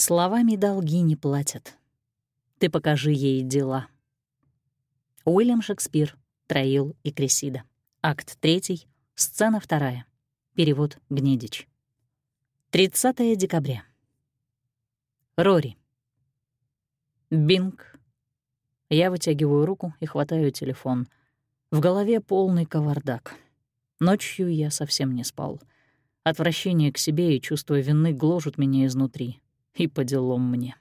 Словами долги не платят. Ты покажи ей дела. Уильям Шекспир, Троил и Кресида. Акт 3, сцена 2. Перевод Гнедич. 30 декабря. Рори. Бинг. Я вытягиваю руку и хватаю телефон. В голове полный кавардак. Ночью я совсем не спал. Отвращение к себе и чувство вины гложут меня изнутри. И по делам мне.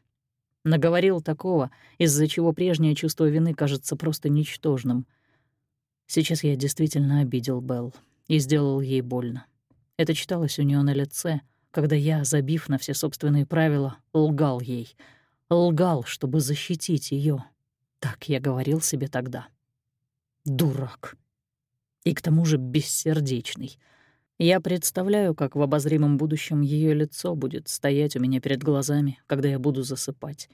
Наговорил такого, из-за чего прежнее чувство вины кажется просто ничтожным. Сейчас я действительно обидел Белл и сделал ей больно. Это читалось у нее на лице, когда я, забив на все собственные правила, лгал ей. Лгал, чтобы защитить ее. Так я говорил себе тогда. Дурак. И к тому же бессердечный — я представляю, как в обозримом будущем ее лицо будет стоять у меня перед глазами, когда я буду засыпать.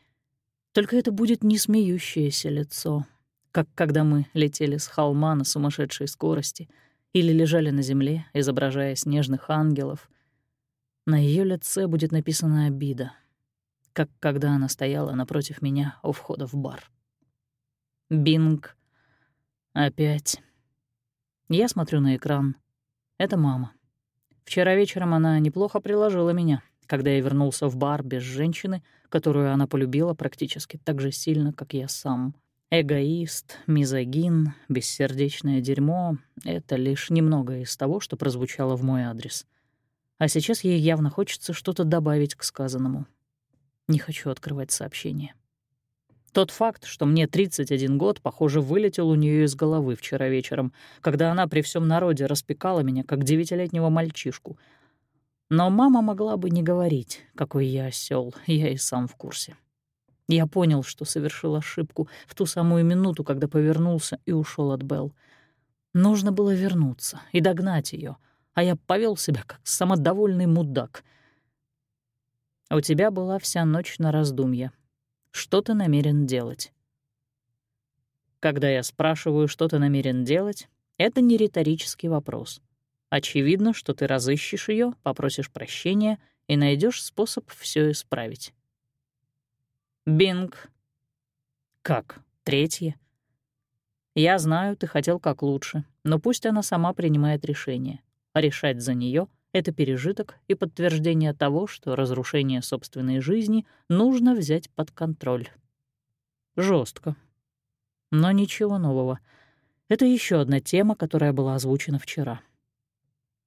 Только это будет не смеющееся лицо, как когда мы летели с холма на сумасшедшей скорости или лежали на земле, изображая снежных ангелов. На ее лице будет написана обида, как когда она стояла напротив меня у входа в бар. Бинг. Опять. Я смотрю на экран. Это мама. Вчера вечером она неплохо приложила меня, когда я вернулся в бар без женщины, которую она полюбила практически так же сильно, как я сам. Эгоист, мизогин, бессердечное дерьмо — это лишь немного из того, что прозвучало в мой адрес. А сейчас ей явно хочется что-то добавить к сказанному. Не хочу открывать сообщение. Тот факт, что мне 31 год, похоже, вылетел у нее из головы вчера вечером, когда она при всем народе распекала меня, как девятилетнего мальчишку. Но мама могла бы не говорить, какой я осел, я и сам в курсе. Я понял, что совершил ошибку в ту самую минуту, когда повернулся и ушел от Белл. Нужно было вернуться и догнать ее, а я повел себя как самодовольный мудак. У тебя была вся ночь на раздумье, что ты намерен делать. Когда я спрашиваю, что ты намерен делать, это не риторический вопрос. Очевидно, что ты разыщешь ее, попросишь прощения и найдешь способ все исправить. Бинг. Как? Третье? Я знаю, ты хотел как лучше, но пусть она сама принимает решение. решать за нее это пережиток и подтверждение того, что разрушение собственной жизни нужно взять под контроль. Жестко. Но ничего нового. Это еще одна тема, которая была озвучена вчера.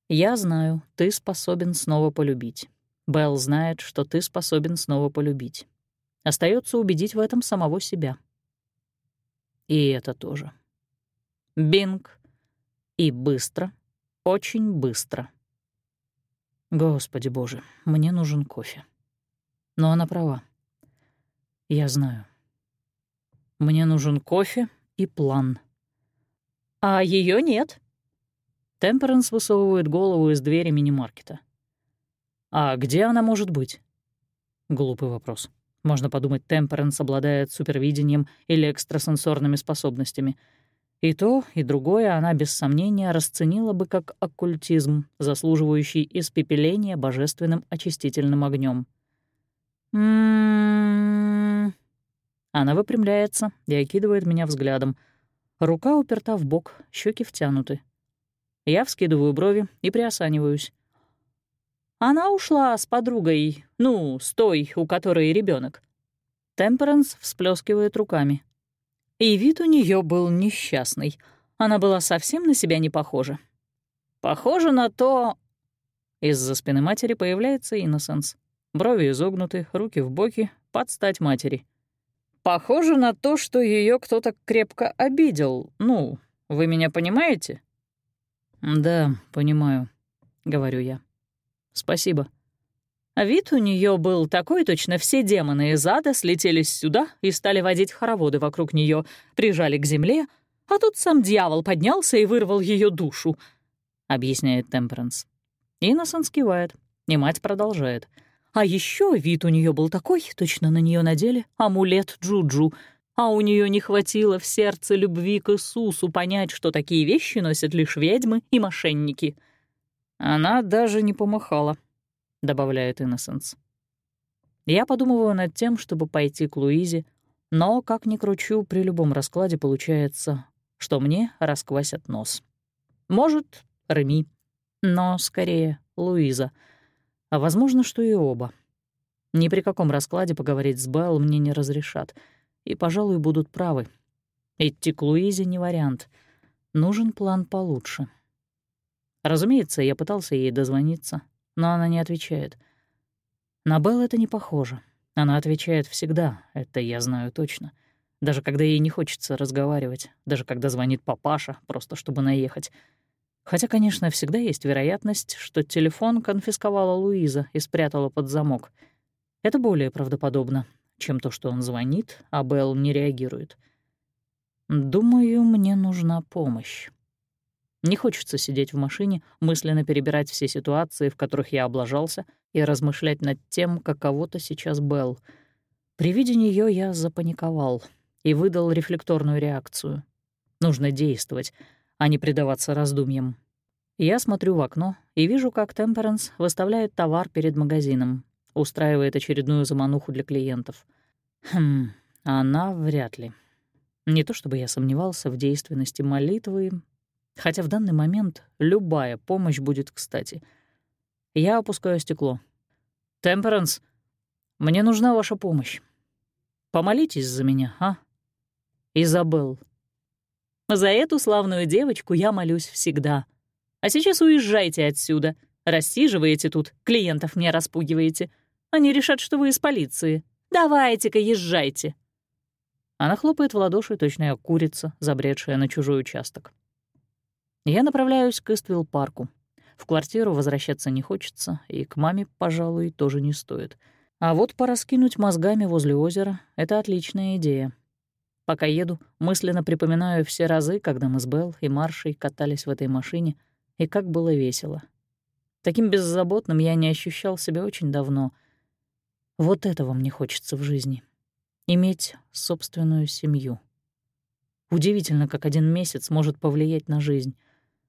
Я знаю, ты способен снова полюбить. Белл знает, что ты способен снова полюбить. Остается убедить в этом самого себя. И это тоже. Бинг. И быстро, очень быстро. Господи боже, мне нужен кофе. Но она права. Я знаю. Мне нужен кофе и план. А ее нет. Темперанс высовывает голову из двери мини-маркета. А где она может быть? Глупый вопрос. Можно подумать, Темперанс обладает супервидением или экстрасенсорными способностями — и то, и другое она без сомнения расценила бы как оккультизм, заслуживающий испепеления божественным очистительным огнем. Она выпрямляется и окидывает меня взглядом. Рука уперта в бок, щеки втянуты. Я вскидываю брови и приосаниваюсь. Она ушла с подругой, ну, с той, у которой ребенок. Темперанс всплескивает руками. И вид у нее был несчастный. Она была совсем на себя не похожа. Похоже на то... Из-за спины матери появляется Инносенс. Брови изогнуты, руки в боки, под стать матери. Похоже на то, что ее кто-то крепко обидел. Ну, вы меня понимаете? Да, понимаю, говорю я. Спасибо. А вид у нее был такой точно, все демоны из ада слетелись сюда и стали водить хороводы вокруг нее, прижали к земле, а тут сам дьявол поднялся и вырвал ее душу, — объясняет Темперанс. Инносенс кивает, и мать продолжает. А еще вид у нее был такой, точно на нее надели амулет Джуджу, а у нее не хватило в сердце любви к Иисусу понять, что такие вещи носят лишь ведьмы и мошенники. Она даже не помахала, — добавляет Иннесенс. Я подумываю над тем, чтобы пойти к Луизе, но, как ни кручу, при любом раскладе получается, что мне расквасят нос. Может, Реми, но скорее Луиза. А возможно, что и оба. Ни при каком раскладе поговорить с Белл мне не разрешат. И, пожалуй, будут правы. Идти к Луизе не вариант. Нужен план получше. Разумеется, я пытался ей дозвониться, но она не отвечает. На Белл это не похоже. Она отвечает всегда, это я знаю точно. Даже когда ей не хочется разговаривать, даже когда звонит папаша, просто чтобы наехать. Хотя, конечно, всегда есть вероятность, что телефон конфисковала Луиза и спрятала под замок. Это более правдоподобно, чем то, что он звонит, а Белл не реагирует. Думаю, мне нужна помощь. Не хочется сидеть в машине, мысленно перебирать все ситуации, в которых я облажался, и размышлять над тем, каково-то сейчас Белл. При виде нее я запаниковал и выдал рефлекторную реакцию. Нужно действовать, а не предаваться раздумьям. Я смотрю в окно и вижу, как Темперанс выставляет товар перед магазином, устраивает очередную замануху для клиентов. Хм, она вряд ли. Не то чтобы я сомневался в действенности молитвы, хотя в данный момент любая помощь будет кстати. Я опускаю стекло. «Темперанс, мне нужна ваша помощь. Помолитесь за меня, а? Изабелл». «За эту славную девочку я молюсь всегда. А сейчас уезжайте отсюда. Рассиживаете тут, клиентов мне распугиваете. Они решат, что вы из полиции. Давайте-ка, езжайте». Она хлопает в ладоши, точно курица, забредшая на чужой участок. Я направляюсь к Иствилл-парку. В квартиру возвращаться не хочется, и к маме, пожалуй, тоже не стоит. А вот пораскинуть мозгами возле озера — это отличная идея. Пока еду, мысленно припоминаю все разы, когда мы с Белл и Маршей катались в этой машине, и как было весело. Таким беззаботным я не ощущал себя очень давно. Вот этого мне хочется в жизни — иметь собственную семью. Удивительно, как один месяц может повлиять на жизнь.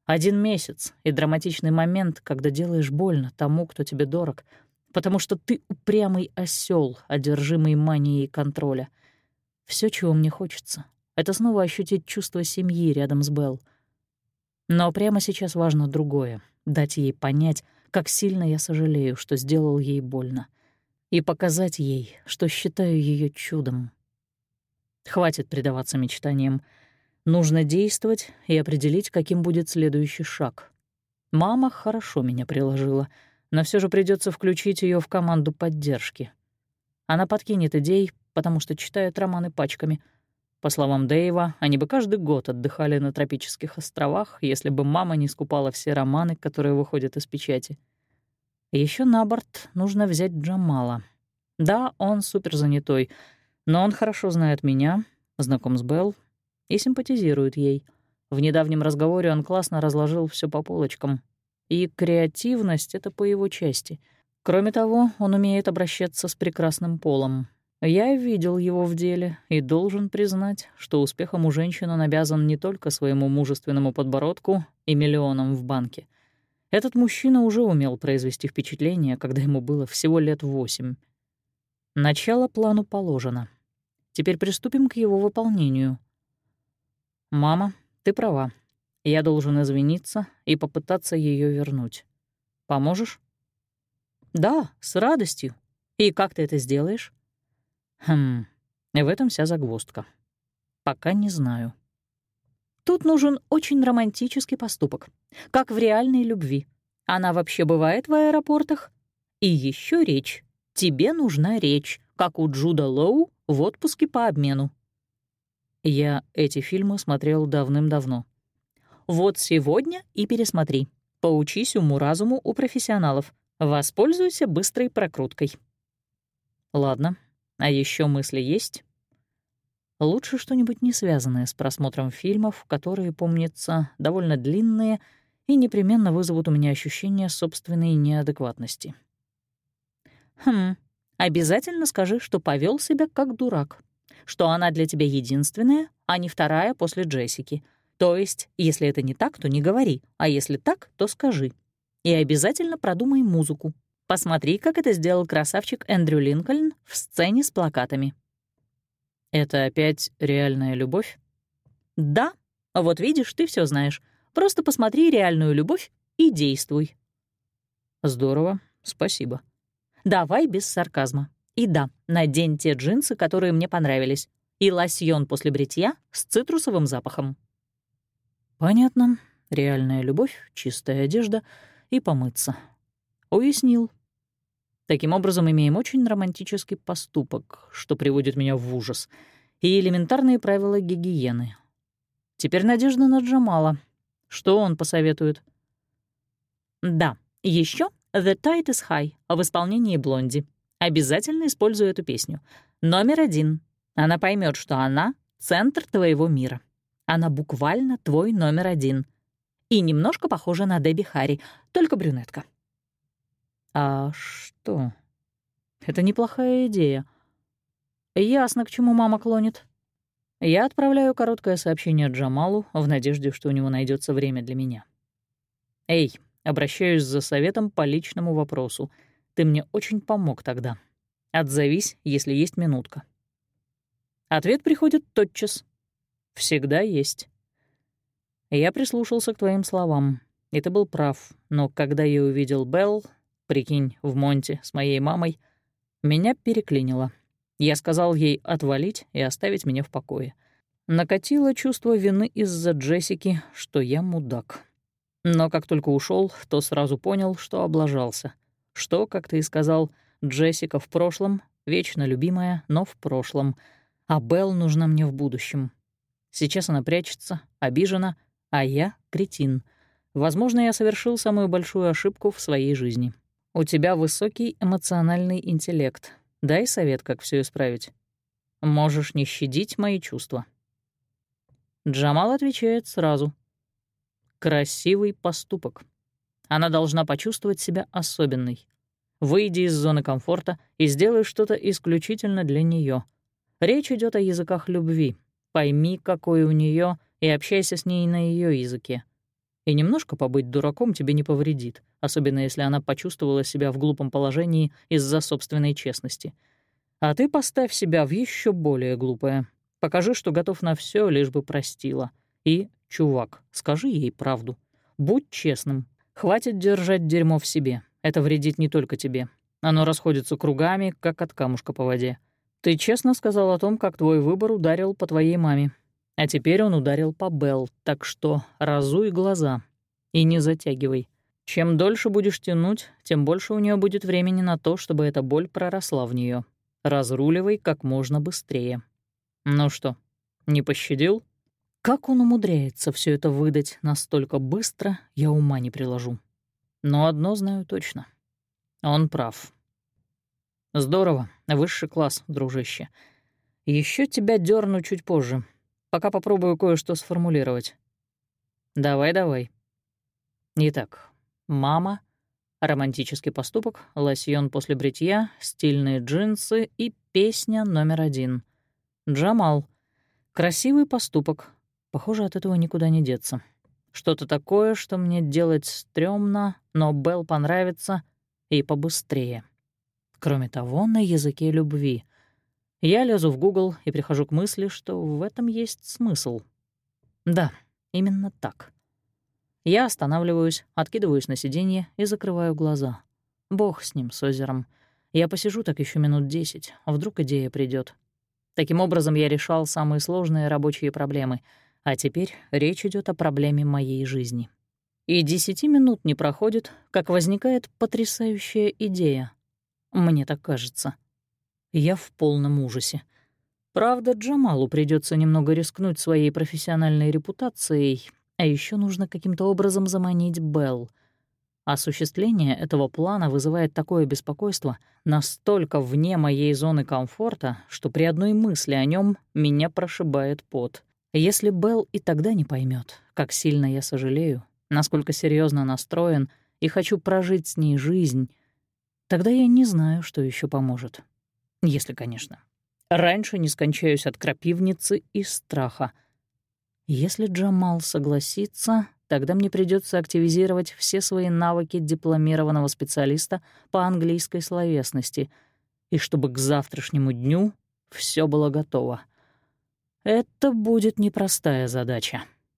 Один месяц и драматичный момент, когда делаешь больно тому, кто тебе дорог, потому что ты упрямый осел, одержимый манией контроля. Все, чего мне хочется, — это снова ощутить чувство семьи рядом с Белл. Но прямо сейчас важно другое — дать ей понять, как сильно я сожалею, что сделал ей больно, и показать ей, что считаю ее чудом. Хватит предаваться мечтаниям — Нужно действовать и определить, каким будет следующий шаг. Мама хорошо меня приложила, но все же придется включить ее в команду поддержки. Она подкинет идей, потому что читает романы пачками. По словам Дэйва, они бы каждый год отдыхали на тропических островах, если бы мама не скупала все романы, которые выходят из печати. Еще на борт нужно взять Джамала. Да, он супер занятой, но он хорошо знает меня, знаком с Белл и симпатизирует ей. В недавнем разговоре он классно разложил все по полочкам. И креативность — это по его части. Кроме того, он умеет обращаться с прекрасным полом. Я видел его в деле и должен признать, что успехом у женщин он обязан не только своему мужественному подбородку и миллионам в банке. Этот мужчина уже умел произвести впечатление, когда ему было всего лет восемь. Начало плану положено. Теперь приступим к его выполнению — «Мама, ты права. Я должен извиниться и попытаться ее вернуть. Поможешь?» «Да, с радостью. И как ты это сделаешь?» «Хм, в этом вся загвоздка. Пока не знаю». «Тут нужен очень романтический поступок, как в реальной любви. Она вообще бывает в аэропортах? И еще речь. Тебе нужна речь, как у Джуда Лоу в отпуске по обмену. Я эти фильмы смотрел давным-давно. Вот сегодня и пересмотри. Поучись уму-разуму у профессионалов. Воспользуйся быстрой прокруткой. Ладно, а еще мысли есть? Лучше что-нибудь не связанное с просмотром фильмов, которые, помнится, довольно длинные и непременно вызовут у меня ощущение собственной неадекватности. Хм, обязательно скажи, что повел себя как дурак что она для тебя единственная, а не вторая после Джессики. То есть, если это не так, то не говори, а если так, то скажи. И обязательно продумай музыку. Посмотри, как это сделал красавчик Эндрю Линкольн в сцене с плакатами». «Это опять реальная любовь?» «Да. Вот видишь, ты все знаешь. Просто посмотри реальную любовь и действуй». «Здорово, спасибо». «Давай без сарказма. И да, надень те джинсы, которые мне понравились, и лосьон после бритья с цитрусовым запахом». «Понятно. Реальная любовь, чистая одежда и помыться». Уяснил. Таким образом, имеем очень романтический поступок, что приводит меня в ужас, и элементарные правила гигиены. Теперь надежда на Джамала. Что он посоветует? Да, еще «The Tide is High» в исполнении Блонди. Обязательно используй эту песню. Номер один. Она поймет, что она — центр твоего мира. Она буквально твой номер один. И немножко похожа на Дебби Харри, только брюнетка. А что? Это неплохая идея. Ясно, к чему мама клонит. Я отправляю короткое сообщение Джамалу в надежде, что у него найдется время для меня. «Эй, обращаюсь за советом по личному вопросу. Ты мне очень помог тогда. Отзовись, если есть минутка». Ответ приходит тотчас. «Всегда есть». Я прислушался к твоим словам, и ты был прав, но когда я увидел Белл, прикинь, в Монте с моей мамой, меня переклинило. Я сказал ей отвалить и оставить меня в покое. Накатило чувство вины из-за Джессики, что я мудак. Но как только ушел, то сразу понял, что облажался. Что, как ты и сказал, Джессика в прошлом, вечно любимая, но в прошлом. А Белл нужна мне в будущем. Сейчас она прячется, обижена, а я — кретин. Возможно, я совершил самую большую ошибку в своей жизни. У тебя высокий эмоциональный интеллект, Дай совет, как все исправить. Можешь не щадить мои чувства. Джамал отвечает сразу. Красивый поступок. Она должна почувствовать себя особенной. Выйди из зоны комфорта и сделай что-то исключительно для нее. Речь идет о языках любви. Пойми, какой у нее, и общайся с ней на ее языке. И немножко побыть дураком тебе не повредит, особенно если она почувствовала себя в глупом положении из-за собственной честности. А ты поставь себя в еще более глупое. Покажи, что готов на все, лишь бы простила. И, чувак, скажи ей правду. Будь честным. Хватит держать дерьмо в себе. Это вредит не только тебе. Оно расходится кругами, как от камушка по воде. Ты честно сказал о том, как твой выбор ударил по твоей маме. А теперь он ударил по Белл, так что разуй глаза и не затягивай. Чем дольше будешь тянуть, тем больше у нее будет времени на то, чтобы эта боль проросла в нее. Разруливай как можно быстрее. Ну что, не пощадил? Как он умудряется все это выдать настолько быстро, я ума не приложу. Но одно знаю точно. Он прав. Здорово, высший класс, дружище. Еще тебя дерну чуть позже, Пока попробую кое-что сформулировать. Давай, давай. Итак, мама, романтический поступок, лосьон после бритья, стильные джинсы и песня номер один. Джамал. Красивый поступок. Похоже, от этого никуда не деться. Что-то такое, что мне делать стрёмно, но Белл понравится и побыстрее. Кроме того, на языке любви. Я лезу в Google и прихожу к мысли, что в этом есть смысл. Да, именно так. Я останавливаюсь, откидываюсь на сиденье и закрываю глаза. Бог с ним, с озером. Я посижу так еще минут десять, а вдруг идея придет. Таким образом, я решал самые сложные рабочие проблемы, а теперь речь идет о проблеме моей жизни. И десяти минут не проходит, как возникает потрясающая идея. Мне так кажется — я в полном ужасе. Правда, Джамалу придется немного рискнуть своей профессиональной репутацией, а еще нужно каким-то образом заманить Белл. Осуществление этого плана вызывает такое беспокойство настолько вне моей зоны комфорта, что при одной мысли о нем меня прошибает пот. Если Белл и тогда не поймет, как сильно я сожалею, насколько серьезно настроен и хочу прожить с ней жизнь, тогда я не знаю, что еще поможет. Если, конечно. Раньше не скончаюсь от крапивницы и страха. Если Джамал согласится, Тогда мне придется активизировать все свои навыки дипломированного специалиста по английской словесности, и чтобы к завтрашнему дню все было готово. Это будет непростая задача.